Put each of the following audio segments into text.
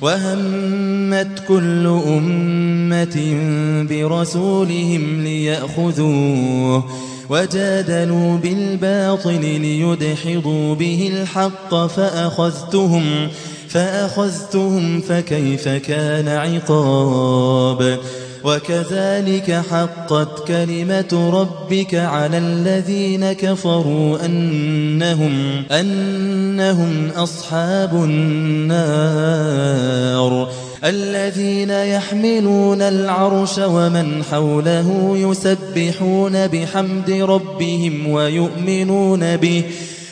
وهمت كل أمة برسولهم ليأخذوه وجادلوا بالباطل ليدحضوا به الحق فأخذتهم فأخذتهم فكيف كان عقاب؟ وكذلك حقت كلمة ربك على الذين كفروا أنهم أنهم أصحاب النار. الذين يحملون العرش ومن حوله يسبحون بحمد ربهم ويؤمنون به.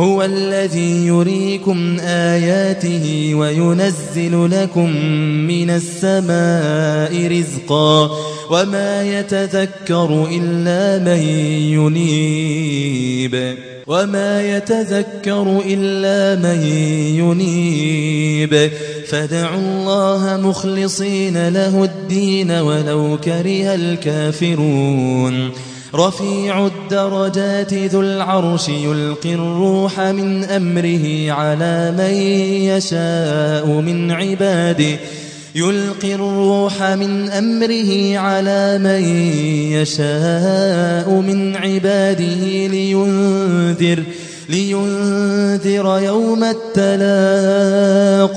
هو الذي يريكم آياته وينزل لكم من السماء رزقا وما يتذكر إلا من ينيب وما يتذكر إلا من ينيب فادعوا الله مخلصين له الدين ولو كره الكافرون رفيع الدرجات ذو العرش يلقي الروح من أمره على من يشاء من عباده. يلقي الروح من أمره على من يشاء من عباده لينذر لينذر يوم التلاق.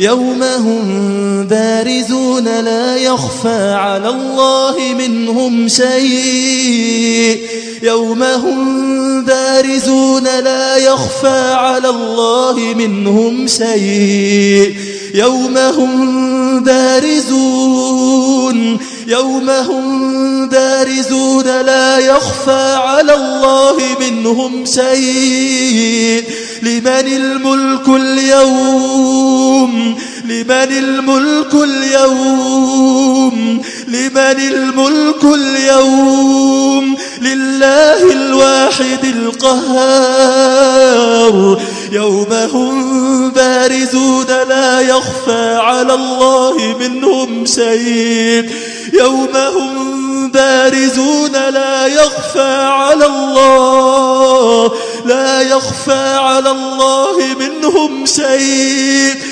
يوم هم بارزون لا يخفى على الله منهم شيء. يوم هم بارزون لا يخفى على الله منهم شيء. يوم هم بارزون يوم هم بارزون لا يخفى على الله منهم شيء. لمن الملك اليوم؟ لمن الملك اليوم؟ لمن الملك اليوم؟ لله الواحد القهار. يوم هم بارزون لا يخفى على الله منهم شيء. يوم هم بارزون لا يخفى على الله لا يخفى على الله منهم شيء.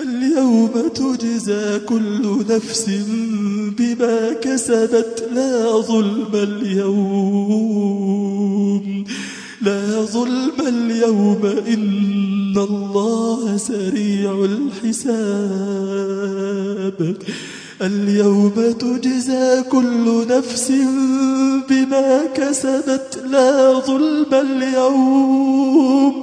اليوم تجزى كل نفس بما كسبت لا ظلم اليوم لا ظلم اليوم إن الله سريع الحساب اليوم تجزى كل نفس بما كسبت لا ظلم اليوم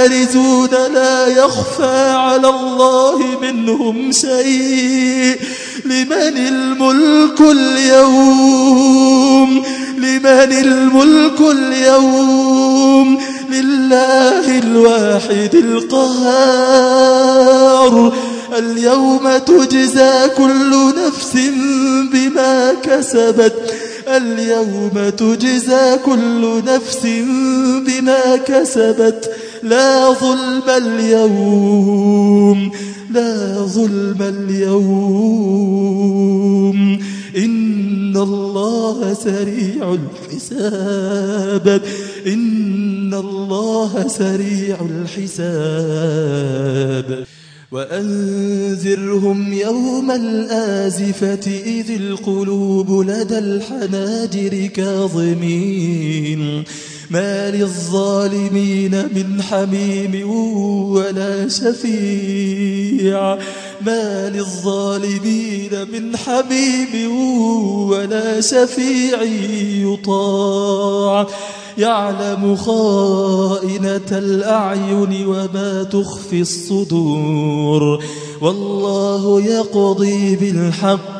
بارزون لا يخفى على الله منهم شيء. لمن الملك اليوم؟ لمن الملك اليوم؟ لله الواحد القهار. اليوم تجزى كل نفس بما كسبت. اليوم تجزى كل نفس بما كسبت. لا ظلم اليوم لا ظلم اليوم. إن الله سريع الحساب. إن الله سريع الحساب. وأنذرهم يوم الآزفة إذ القلوب لدى الحناجر كاظمين. ما للظالمين من حميم ولا شفيع. ما للظالمين من حميم ولا شفيع يطاع. يعلم خائنة الأعين وما تخفي الصدور. والله يقضي بالحق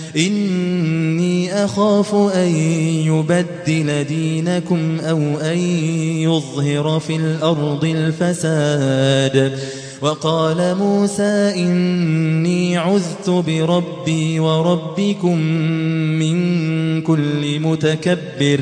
إني أخاف أن يبدل دينكم أو أن يظهر في الأرض الفساد. وقال موسى إني عذت بربي وربكم من كل متكبر.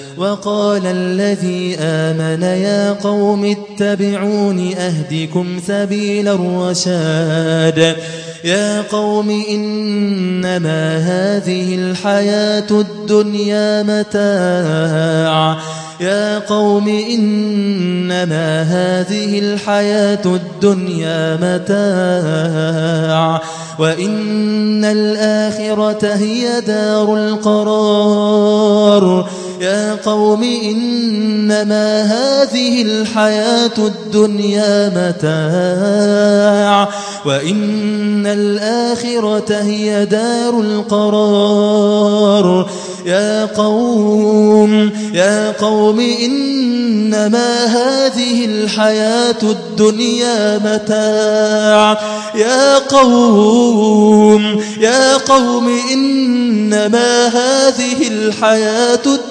وقال الذي آمن يا قوم اتبعون أهدكم سبيل الرشاد. يا قوم إنما هذه الحياة الدنيا متاع. يا قوم إنما هذه الحياة الدنيا متاع. وإن الآخرة هي دار القرار. يا قوم إنما هذه الحياة الدنيا متاع وإن الآخرة هي دار القرار. يا قوم يا قوم إنما هذه الحياة الدنيا متاع. يا قوم يا قوم إنما هذه الحياة الدنيا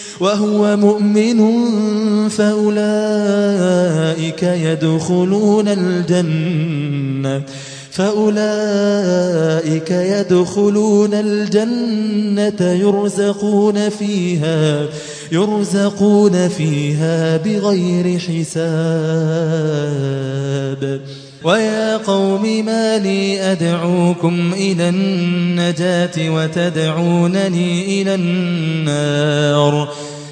وهو مؤمن فأولئك يدخلون الجنة. فأولئك يدخلون الجنة يرزقون فيها يرزقون فيها بغير حساب. ويا قوم ما لي أدعوكم إلى النجاة وتدعونني إلى النار.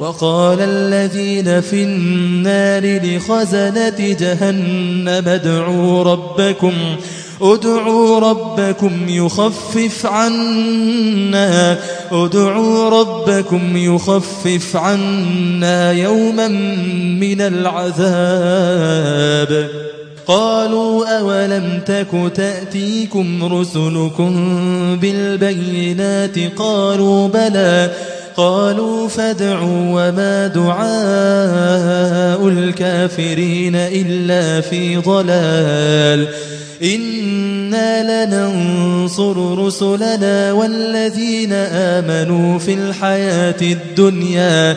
وقال الذين في النار لخزنة جهنم ادعوا ربكم ادعوا ربكم يخفف عنا ادعوا ربكم يخفف عنا يوما من العذاب. قالوا أولم تك تأتيكم رسلكم بالبينات؟ قالوا بلى. قالوا فادعوا وما دعاء الكافرين إلا في ضلال إنا لننصر رسلنا والذين آمنوا في الحياة الدنيا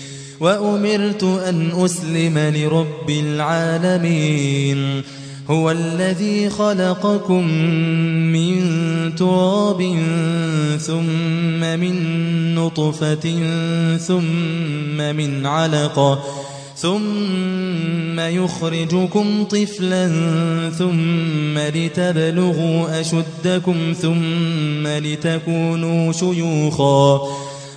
وأمرت أن أسلم لرب العالمين. هو الذي خلقكم من تراب ثم من نطفة ثم من علقة ثم يخرجكم طفلا ثم لتبلغوا أشدكم ثم لتكونوا شيوخا.